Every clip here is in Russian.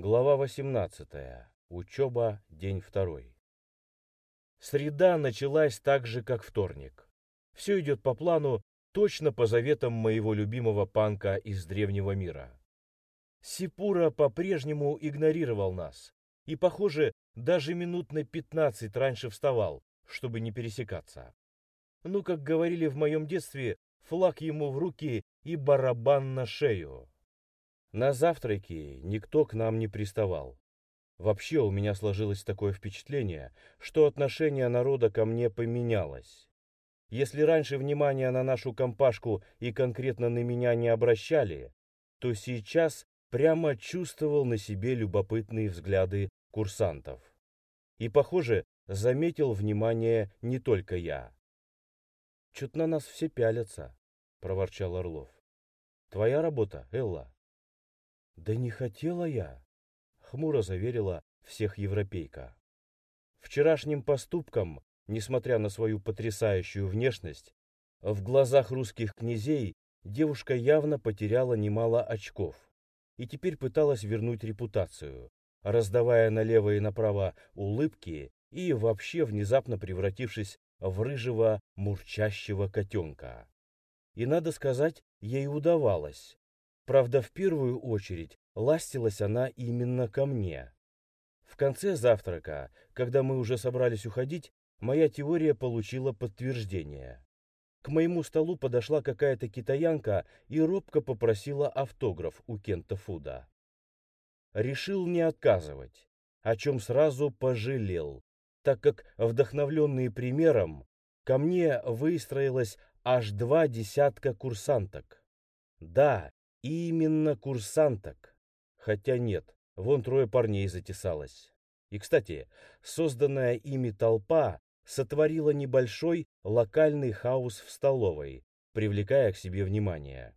Глава 18. Учеба. День второй. Среда началась так же, как вторник. Все идет по плану, точно по заветам моего любимого панка из древнего мира. Сипура по-прежнему игнорировал нас и, похоже, даже минут на пятнадцать раньше вставал, чтобы не пересекаться. Ну, как говорили в моем детстве, флаг ему в руки и барабан на шею. На завтраке никто к нам не приставал. Вообще у меня сложилось такое впечатление, что отношение народа ко мне поменялось. Если раньше внимание на нашу компашку и конкретно на меня не обращали, то сейчас прямо чувствовал на себе любопытные взгляды курсантов. И, похоже, заметил внимание не только я. «Чё-то на нас все пялятся», — проворчал Орлов. «Твоя работа, Элла?» «Да не хотела я», — хмуро заверила всех европейка. Вчерашним поступком, несмотря на свою потрясающую внешность, в глазах русских князей девушка явно потеряла немало очков и теперь пыталась вернуть репутацию, раздавая налево и направо улыбки и вообще внезапно превратившись в рыжего мурчащего котенка. И, надо сказать, ей удавалось, Правда, в первую очередь ластилась она именно ко мне. В конце завтрака, когда мы уже собрались уходить, моя теория получила подтверждение. К моему столу подошла какая-то китаянка и робко попросила автограф у Кента Фуда. Решил не отказывать, о чем сразу пожалел, так как, вдохновленные примером, ко мне выстроилось аж два десятка курсанток. Да, Именно курсанток. Хотя нет, вон трое парней затесалось. И, кстати, созданная ими толпа сотворила небольшой локальный хаос в столовой, привлекая к себе внимание.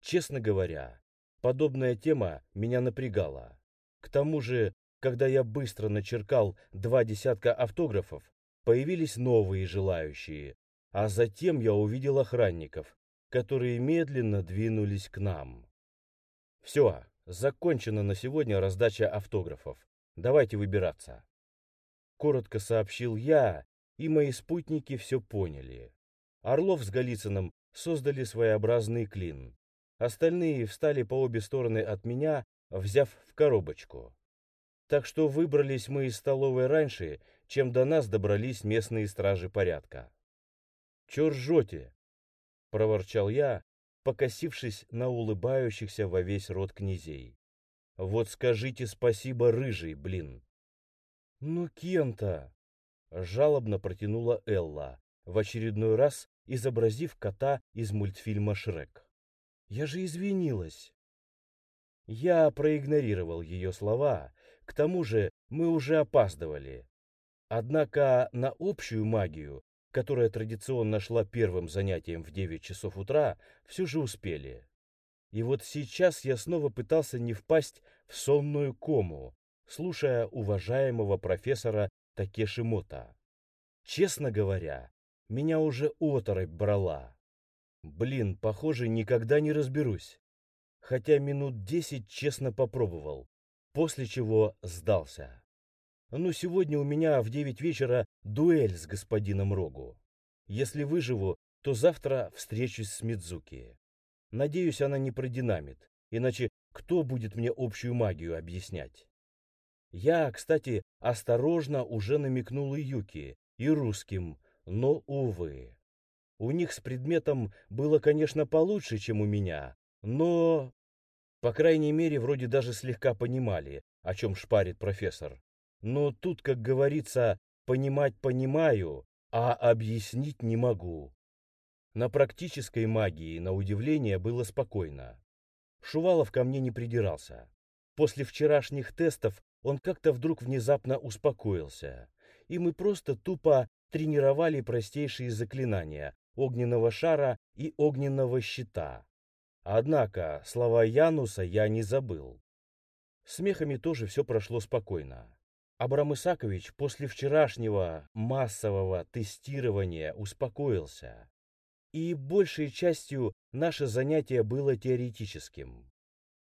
Честно говоря, подобная тема меня напрягала. К тому же, когда я быстро начеркал два десятка автографов, появились новые желающие, а затем я увидел охранников, которые медленно двинулись к нам. Все, закончена на сегодня раздача автографов. Давайте выбираться. Коротко сообщил я, и мои спутники все поняли. Орлов с Голицыным создали своеобразный клин. Остальные встали по обе стороны от меня, взяв в коробочку. Так что выбрались мы из столовой раньше, чем до нас добрались местные стражи порядка. «Чё ржете?» — проворчал я, покосившись на улыбающихся во весь рот князей. «Вот скажите спасибо, рыжий, блин!» «Ну, Кента!» — жалобно протянула Элла, в очередной раз изобразив кота из мультфильма «Шрек». «Я же извинилась!» Я проигнорировал ее слова, к тому же мы уже опаздывали. Однако на общую магию которая традиционно шла первым занятием в 9 часов утра, все же успели. И вот сейчас я снова пытался не впасть в сонную кому, слушая уважаемого профессора Такеши Мота. Честно говоря, меня уже оторопь брала. Блин, похоже, никогда не разберусь. Хотя минут десять честно попробовал, после чего сдался. Ну, сегодня у меня в девять вечера дуэль с господином Рогу. Если выживу, то завтра встречусь с Мидзуки. Надеюсь, она не продинамит, иначе кто будет мне общую магию объяснять? Я, кстати, осторожно уже намекнул и Юки, и русским, но, увы. У них с предметом было, конечно, получше, чем у меня, но... По крайней мере, вроде даже слегка понимали, о чем шпарит профессор. Но тут, как говорится, понимать понимаю, а объяснить не могу. На практической магии, на удивление, было спокойно. Шувалов ко мне не придирался. После вчерашних тестов он как-то вдруг внезапно успокоился, и мы просто тупо тренировали простейшие заклинания огненного шара и огненного щита. Однако слова Януса я не забыл. Смехами тоже все прошло спокойно. Абрам Исакович после вчерашнего массового тестирования успокоился. И большей частью наше занятие было теоретическим.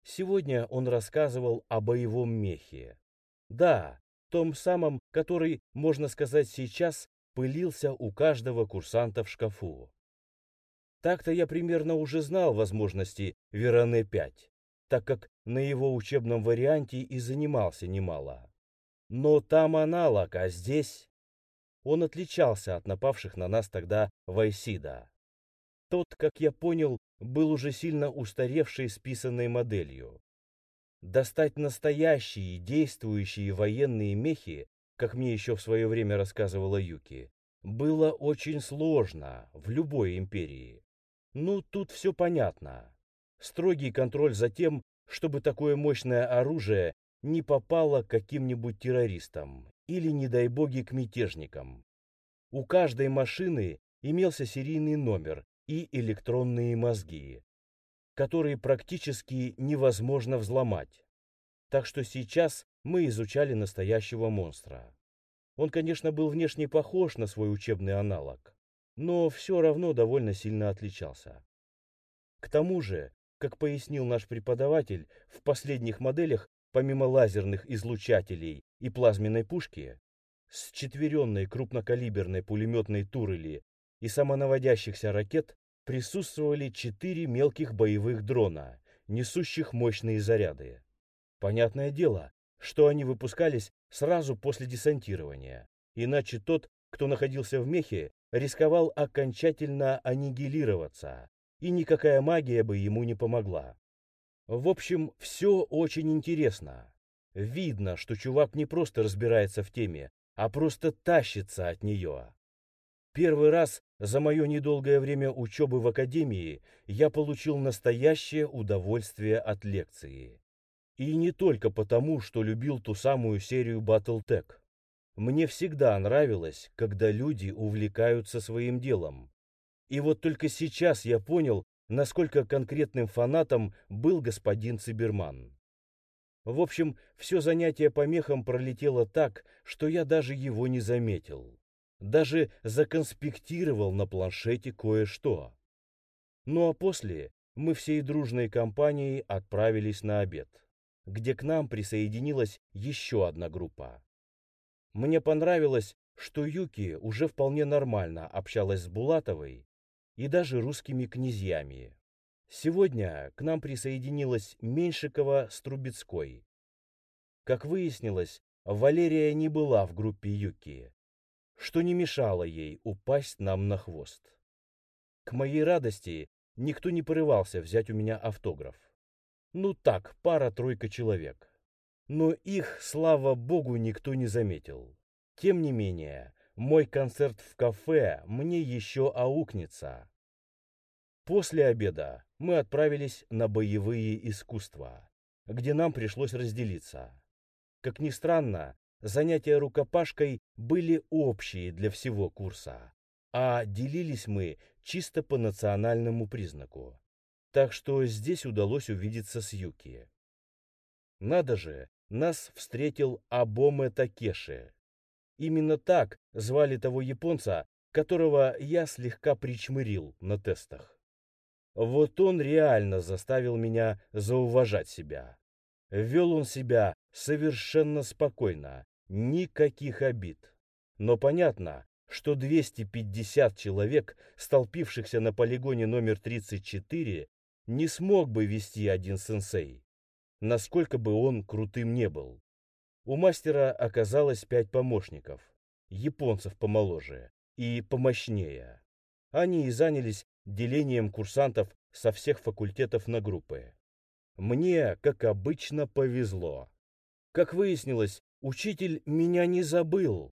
Сегодня он рассказывал о боевом мехе. Да, том самом, который, можно сказать, сейчас пылился у каждого курсанта в шкафу. Так-то я примерно уже знал возможности Вероне-5, так как на его учебном варианте и занимался немало. Но там аналог, а здесь... Он отличался от напавших на нас тогда Вайсида. Тот, как я понял, был уже сильно устаревшей списанной моделью. Достать настоящие действующие военные мехи, как мне еще в свое время рассказывала Юки, было очень сложно в любой империи. Ну, тут все понятно. Строгий контроль за тем, чтобы такое мощное оружие не попало к каким-нибудь террористам или, не дай боги, к мятежникам. У каждой машины имелся серийный номер и электронные мозги, которые практически невозможно взломать. Так что сейчас мы изучали настоящего монстра. Он, конечно, был внешне похож на свой учебный аналог, но все равно довольно сильно отличался. К тому же, как пояснил наш преподаватель, в последних моделях, помимо лазерных излучателей и плазменной пушки, с четверенной крупнокалиберной пулеметной турели и самонаводящихся ракет присутствовали четыре мелких боевых дрона, несущих мощные заряды. Понятное дело, что они выпускались сразу после десантирования, иначе тот, кто находился в мехе, рисковал окончательно аннигилироваться, и никакая магия бы ему не помогла. В общем, все очень интересно. Видно, что чувак не просто разбирается в теме, а просто тащится от нее. Первый раз за мое недолгое время учебы в академии я получил настоящее удовольствие от лекции. И не только потому, что любил ту самую серию Battletech. Мне всегда нравилось, когда люди увлекаются своим делом. И вот только сейчас я понял, насколько конкретным фанатом был господин Циберман. В общем, все занятие по мехам пролетело так, что я даже его не заметил. Даже законспектировал на планшете кое-что. Ну а после мы всей дружной компанией отправились на обед, где к нам присоединилась еще одна группа. Мне понравилось, что Юки уже вполне нормально общалась с Булатовой и даже русскими князьями. Сегодня к нам присоединилась Меньшикова с Трубецкой. Как выяснилось, Валерия не была в группе Юки, что не мешало ей упасть нам на хвост. К моей радости никто не порывался взять у меня автограф. Ну так, пара-тройка человек но их, слава богу, никто не заметил. Тем не менее, мой концерт в кафе мне еще аукнется. После обеда мы отправились на боевые искусства, где нам пришлось разделиться. Как ни странно, занятия рукопашкой были общие для всего курса, а делились мы чисто по национальному признаку. Так что здесь удалось увидеться с Юки. Надо же, нас встретил Абоме Такеши. Именно так звали того японца, которого я слегка причмырил на тестах. Вот он реально заставил меня зауважать себя. Вел он себя совершенно спокойно, никаких обид. Но понятно, что 250 человек, столпившихся на полигоне номер 34, не смог бы вести один сенсей насколько бы он крутым не был. У мастера оказалось пять помощников, японцев помоложе и помощнее. Они и занялись делением курсантов со всех факультетов на группы. Мне, как обычно, повезло. Как выяснилось, учитель меня не забыл.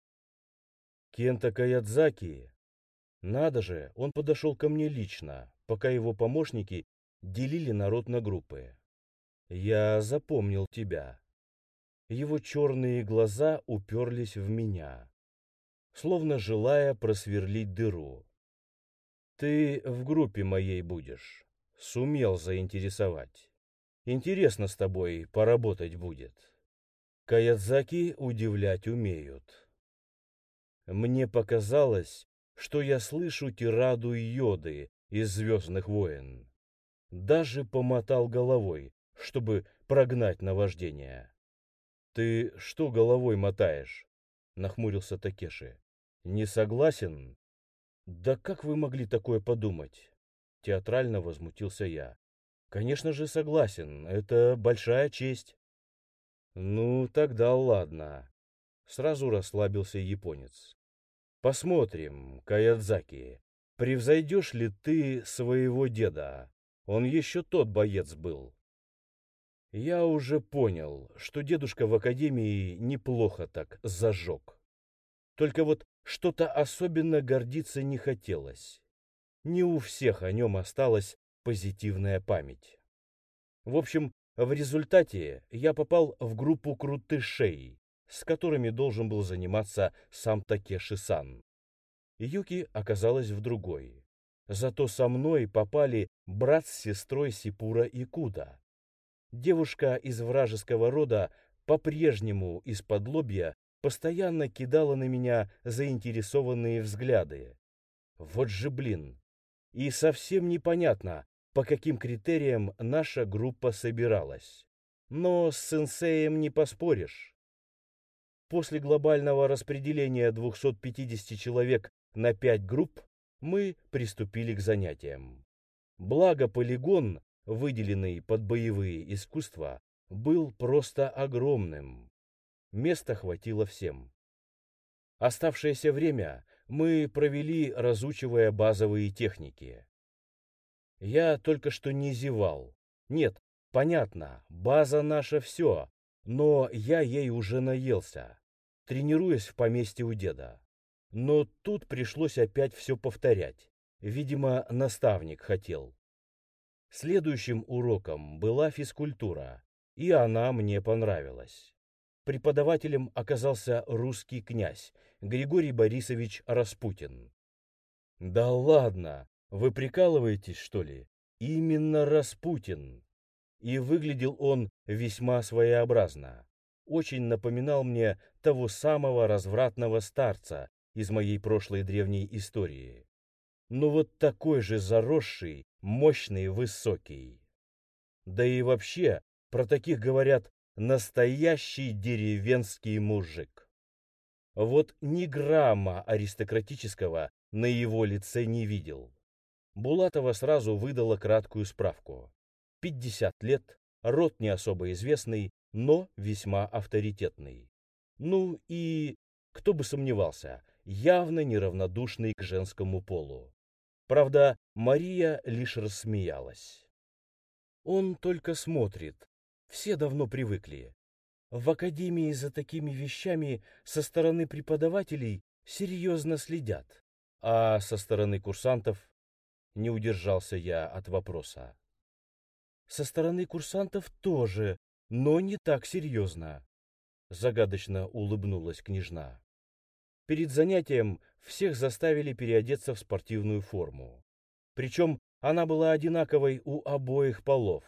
Кента Каядзаки. Надо же, он подошел ко мне лично, пока его помощники делили народ на группы. Я запомнил тебя. Его черные глаза уперлись в меня, словно желая просверлить дыру. Ты в группе моей будешь. Сумел заинтересовать. Интересно с тобой поработать будет. Каядзаки удивлять умеют. Мне показалось, что я слышу тираду йоды из «Звездных войн». Даже помотал головой, чтобы прогнать наваждение. «Ты что головой мотаешь?» — нахмурился Такеши. «Не согласен?» «Да как вы могли такое подумать?» Театрально возмутился я. «Конечно же согласен, это большая честь». «Ну, тогда ладно», — сразу расслабился японец. «Посмотрим, Каядзаки, превзойдешь ли ты своего деда? Он еще тот боец был». Я уже понял, что дедушка в академии неплохо так зажег. Только вот что-то особенно гордиться не хотелось. Не у всех о нем осталась позитивная память. В общем, в результате я попал в группу крутышей, с которыми должен был заниматься сам Такеши-сан. Юки оказалась в другой. Зато со мной попали брат с сестрой Сипура и Куда. Девушка из вражеского рода по-прежнему из-под лобья постоянно кидала на меня заинтересованные взгляды. Вот же блин. И совсем непонятно, по каким критериям наша группа собиралась. Но с сенсеем не поспоришь. После глобального распределения 250 человек на 5 групп мы приступили к занятиям. Благо полигон выделенный под боевые искусства, был просто огромным. Места хватило всем. Оставшееся время мы провели, разучивая базовые техники. Я только что не зевал. Нет, понятно, база наша все, но я ей уже наелся, тренируясь в поместье у деда. Но тут пришлось опять все повторять. Видимо, наставник хотел. Следующим уроком была физкультура, и она мне понравилась. Преподавателем оказался русский князь Григорий Борисович Распутин. Да ладно, вы прикалываетесь, что ли? Именно Распутин. И выглядел он весьма своеобразно. Очень напоминал мне того самого развратного старца из моей прошлой древней истории. Но вот такой же заросший мощный, высокий. Да и вообще, про таких говорят настоящий деревенский мужик. Вот ни грамма аристократического на его лице не видел. Булатова сразу выдала краткую справку. 50 лет, род не особо известный, но весьма авторитетный. Ну и, кто бы сомневался, явно неравнодушный к женскому полу. Правда, Мария лишь рассмеялась. Он только смотрит. Все давно привыкли. В академии за такими вещами со стороны преподавателей серьезно следят. А со стороны курсантов не удержался я от вопроса. Со стороны курсантов тоже, но не так серьезно. Загадочно улыбнулась княжна. Перед занятием всех заставили переодеться в спортивную форму. Причем она была одинаковой у обоих полов.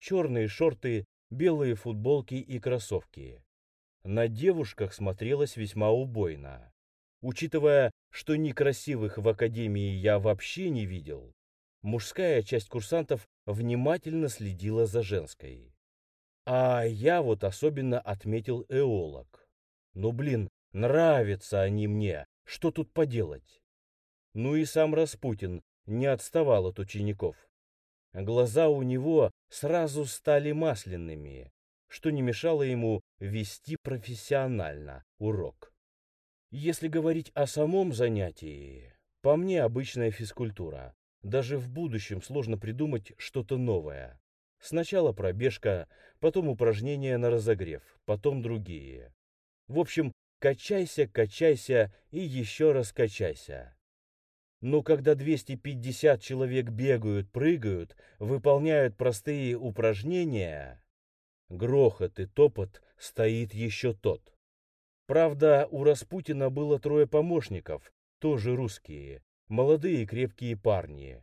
Черные шорты, белые футболки и кроссовки. На девушках смотрелось весьма убойно. Учитывая, что некрасивых в академии я вообще не видел, мужская часть курсантов внимательно следила за женской. А я вот особенно отметил эолог. Ну блин, Нравятся они мне, что тут поделать? Ну и сам Распутин не отставал от учеников. Глаза у него сразу стали масляными, что не мешало ему вести профессионально урок. Если говорить о самом занятии, по мне обычная физкультура. Даже в будущем сложно придумать что-то новое. Сначала пробежка, потом упражнения на разогрев, потом другие. В общем, Качайся, качайся и еще раз качайся. Но когда 250 человек бегают, прыгают, выполняют простые упражнения, грохот и топот стоит еще тот. Правда, у Распутина было трое помощников, тоже русские, молодые крепкие парни.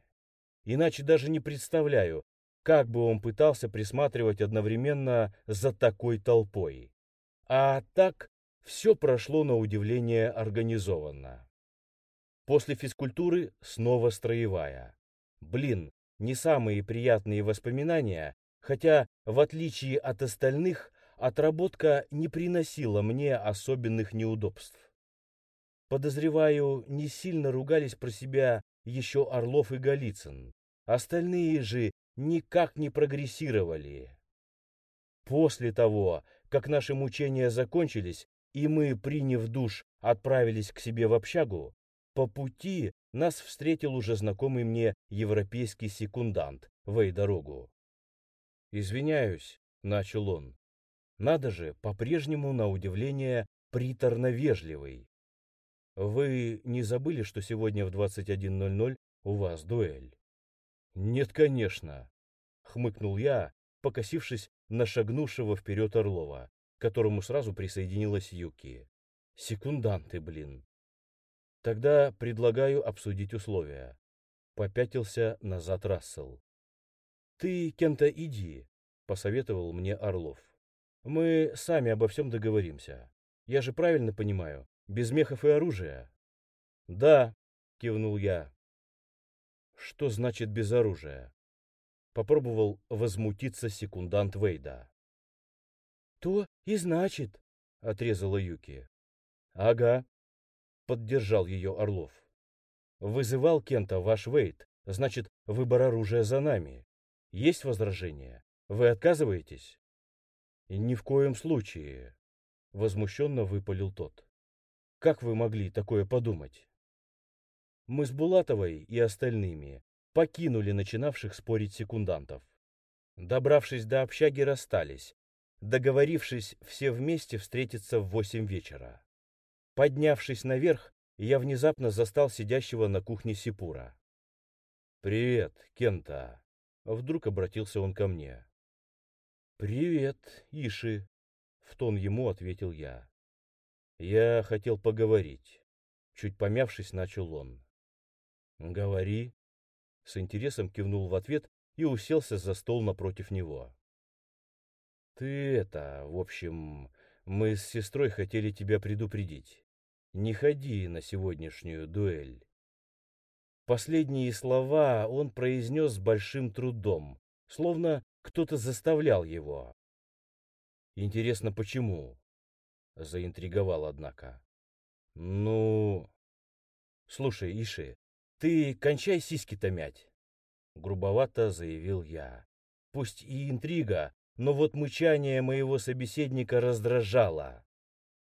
Иначе даже не представляю, как бы он пытался присматривать одновременно за такой толпой. А так все прошло на удивление организованно. После физкультуры снова строевая. Блин, не самые приятные воспоминания, хотя, в отличие от остальных, отработка не приносила мне особенных неудобств. Подозреваю, не сильно ругались про себя еще Орлов и Голицын. Остальные же никак не прогрессировали. После того, как наши мучения закончились, и мы, приняв душ, отправились к себе в общагу, по пути нас встретил уже знакомый мне европейский секундант Вэй дорогу. «Извиняюсь», — начал он. «Надо же, по-прежнему, на удивление, приторно-вежливый. Вы не забыли, что сегодня в 21.00 у вас дуэль?» «Нет, конечно», — хмыкнул я, покосившись на шагнувшего вперед Орлова, к которому сразу присоединилась Юки. «Секунданты, блин». «Тогда предлагаю обсудить условия», — попятился назад Рассел. «Ты, Кента, иди», — посоветовал мне Орлов. «Мы сами обо всем договоримся. Я же правильно понимаю, без мехов и оружия?» «Да», — кивнул я. «Что значит без оружия?» Попробовал возмутиться секундант Вейда. «То и значит», — отрезала Юки. «Ага», — поддержал ее Орлов. «Вызывал Кента ваш Вейд, значит, выбор оружия за нами. Есть возражения? Вы отказываетесь?» «Ни в коем случае», — возмущенно выпалил тот. «Как вы могли такое подумать?» Мы с Булатовой и остальными покинули начинавших спорить секундантов. Добравшись до общаги, расстались, договорившись все вместе встретиться в восемь вечера. Поднявшись наверх, я внезапно застал сидящего на кухне Сипура. «Привет, Кента!» Вдруг обратился он ко мне. «Привет, Иши!» В тон ему ответил я. «Я хотел поговорить». Чуть помявшись, начал он. «Говори», с интересом кивнул в ответ и уселся за стол напротив него. «Ты это, в общем, мы с сестрой хотели тебя предупредить. Не ходи на сегодняшнюю дуэль». Последние слова он произнес с большим трудом, словно кто-то заставлял его. Интересно, почему? Заинтриговал, однако. Ну... Слушай, Иши, «Ты кончай сиськи-то мять!» Грубовато заявил я. Пусть и интрига, но вот мычание моего собеседника раздражало.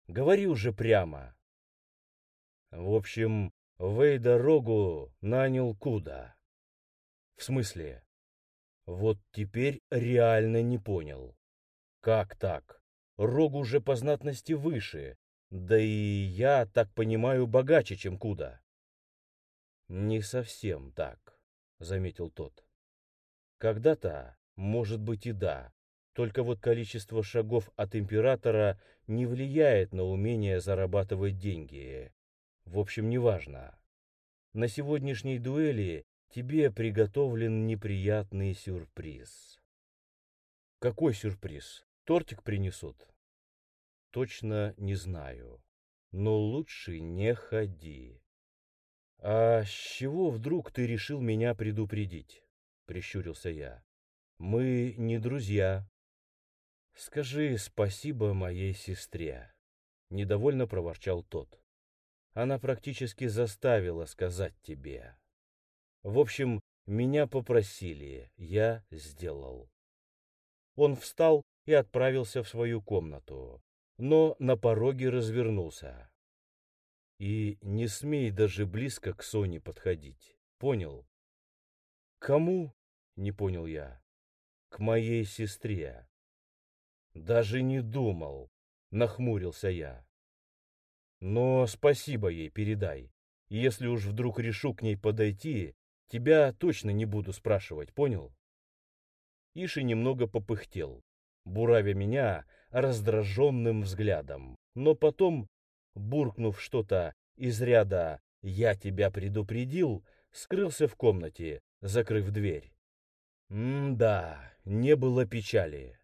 Говори уже прямо. В общем, Вэй дорогу нанял куда? В смысле? Вот теперь реально не понял. Как так? Рогу уже по знатности выше, да и я, так понимаю, богаче, чем куда. «Не совсем так», — заметил тот. «Когда-то, может быть, и да, только вот количество шагов от императора не влияет на умение зарабатывать деньги. В общем, неважно. На сегодняшней дуэли тебе приготовлен неприятный сюрприз». «Какой сюрприз? Тортик принесут?» «Точно не знаю. Но лучше не ходи. «А с чего вдруг ты решил меня предупредить?» — прищурился я. «Мы не друзья». «Скажи спасибо моей сестре», — недовольно проворчал тот. «Она практически заставила сказать тебе. В общем, меня попросили, я сделал». Он встал и отправился в свою комнату, но на пороге развернулся. И не смей даже близко к Соне подходить. Понял? Кому? Не понял я. К моей сестре. Даже не думал, нахмурился я. Но спасибо ей передай. Если уж вдруг решу к ней подойти, тебя точно не буду спрашивать, понял? Иши немного попыхтел, буравя меня раздраженным взглядом, но потом буркнув что-то из ряда «я тебя предупредил», скрылся в комнате, закрыв дверь. М-да, не было печали.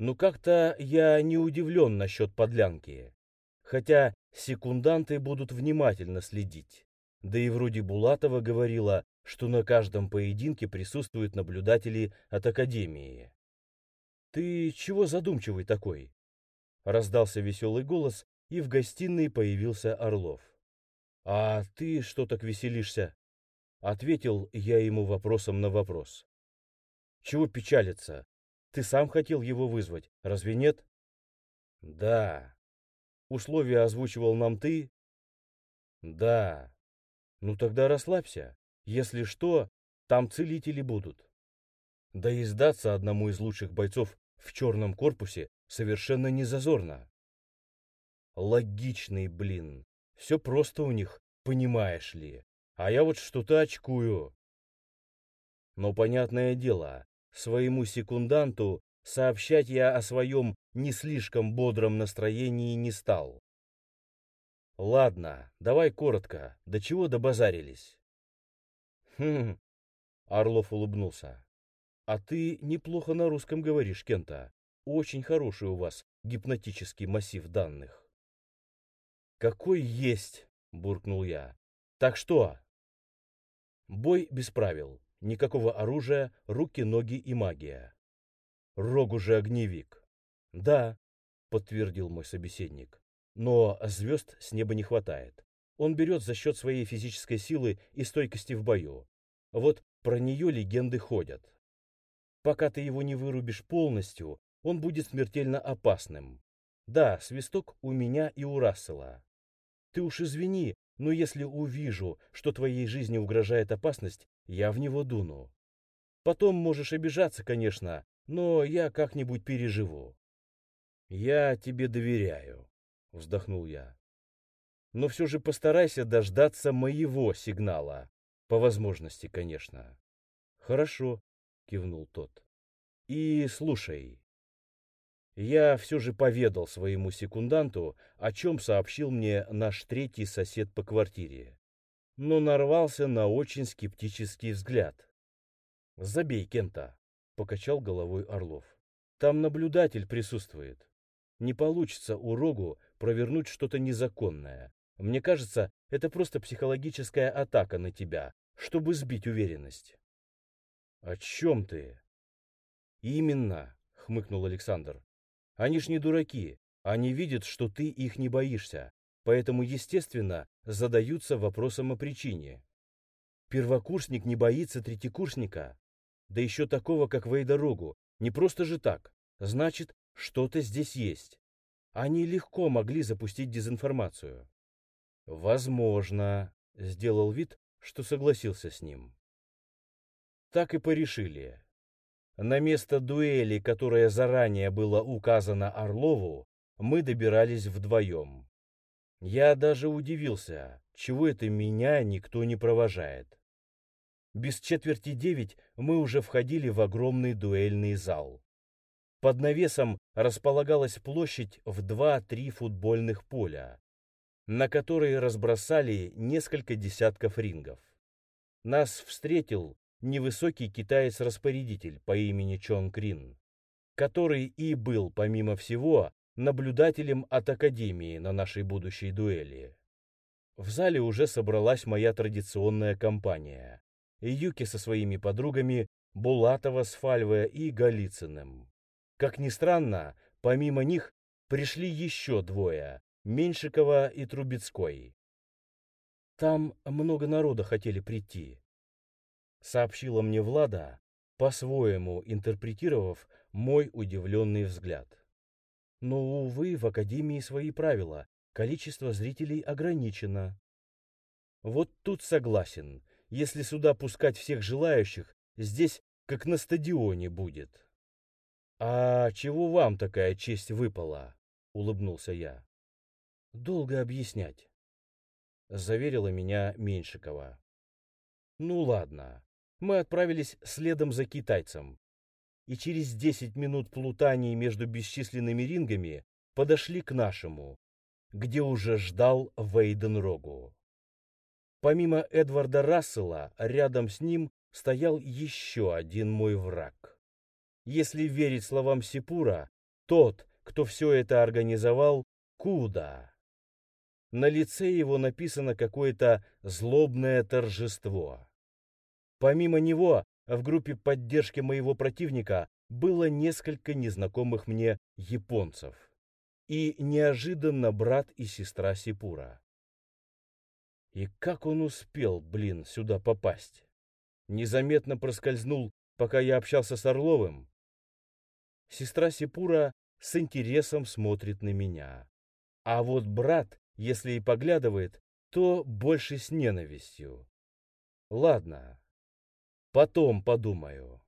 Но как-то я не удивлен насчет подлянки. Хотя секунданты будут внимательно следить. Да и вроде Булатова говорила, что на каждом поединке присутствуют наблюдатели от Академии. «Ты чего задумчивый такой?» Раздался веселый голос, и в гостиной появился Орлов. «А ты что так веселишься?» Ответил я ему вопросом на вопрос. «Чего печалиться? Ты сам хотел его вызвать, разве нет?» «Да». «Условия озвучивал нам ты?» «Да». «Ну тогда расслабься. Если что, там целители будут». Да и сдаться одному из лучших бойцов в черном корпусе совершенно не зазорно. Логичный, блин. Все просто у них, понимаешь ли. А я вот что-то очкую. Но понятное дело, своему секунданту сообщать я о своем не слишком бодром настроении не стал. Ладно, давай коротко, до чего добазарились? Хм, Орлов улыбнулся. А ты неплохо на русском говоришь, Кента. Очень хороший у вас гипнотический массив данных. Какой есть, буркнул я. Так что? Бой без правил. Никакого оружия, руки, ноги и магия. Рогу же огневик. Да, подтвердил мой собеседник. Но звезд с неба не хватает. Он берет за счет своей физической силы и стойкости в бою. Вот про нее легенды ходят. Пока ты его не вырубишь полностью, он будет смертельно опасным. Да, свисток у меня и у Рассела. Ты уж извини, но если увижу, что твоей жизни угрожает опасность, я в него дуну. Потом можешь обижаться, конечно, но я как-нибудь переживу. Я тебе доверяю, вздохнул я. Но все же постарайся дождаться моего сигнала. По возможности, конечно. Хорошо, кивнул тот. И слушай, я все же поведал своему секунданту, о чем сообщил мне наш третий сосед по квартире, но нарвался на очень скептический взгляд. «Забей, Кента», — покачал головой Орлов. «Там наблюдатель присутствует. Не получится у Рогу провернуть что-то незаконное. Мне кажется, это просто психологическая атака на тебя, чтобы сбить уверенность». «О чем ты?» «Именно», — хмыкнул Александр. Они ж не дураки, они видят, что ты их не боишься, поэтому, естественно, задаются вопросом о причине. Первокурсник не боится третьекурсника, да еще такого, как Вейдорогу, не просто же так, значит, что-то здесь есть. Они легко могли запустить дезинформацию. Возможно, сделал вид, что согласился с ним. Так и порешили. На место дуэли, которое заранее было указано Орлову, мы добирались вдвоем. Я даже удивился, чего это меня никто не провожает. Без четверти девять мы уже входили в огромный дуэльный зал. Под навесом располагалась площадь в два-три футбольных поля, на которой разбросали несколько десятков рингов. Нас встретил невысокий китаец-распорядитель по имени Чон Крин, который и был, помимо всего, наблюдателем от Академии на нашей будущей дуэли. В зале уже собралась моя традиционная компания. Юки со своими подругами, Булатова с Фальве и Голицыным. Как ни странно, помимо них пришли еще двое – Меньшикова и Трубецкой. Там много народа хотели прийти, сообщила мне Влада, по-своему интерпретировав мой удивленный взгляд. Но, увы, в Академии свои правила, количество зрителей ограничено. Вот тут согласен, если сюда пускать всех желающих, здесь как на стадионе будет. «А чего вам такая честь выпала?» — улыбнулся я. «Долго объяснять», — заверила меня Меньшикова. «Ну ладно, мы отправились следом за китайцем. И через 10 минут плутаний между бесчисленными рингами подошли к нашему, где уже ждал Вейден Рогу. Помимо Эдварда Рассела, рядом с ним стоял еще один мой враг. Если верить словам Сипура, тот, кто все это организовал, Куда. На лице его написано какое-то злобное торжество. Помимо него, в группе поддержки моего противника было несколько незнакомых мне японцев и неожиданно брат и сестра Сипура. И как он успел, блин, сюда попасть? Незаметно проскользнул, пока я общался с Орловым. Сестра Сипура с интересом смотрит на меня. А вот брат, если и поглядывает, то больше с ненавистью. Ладно, потом подумаю.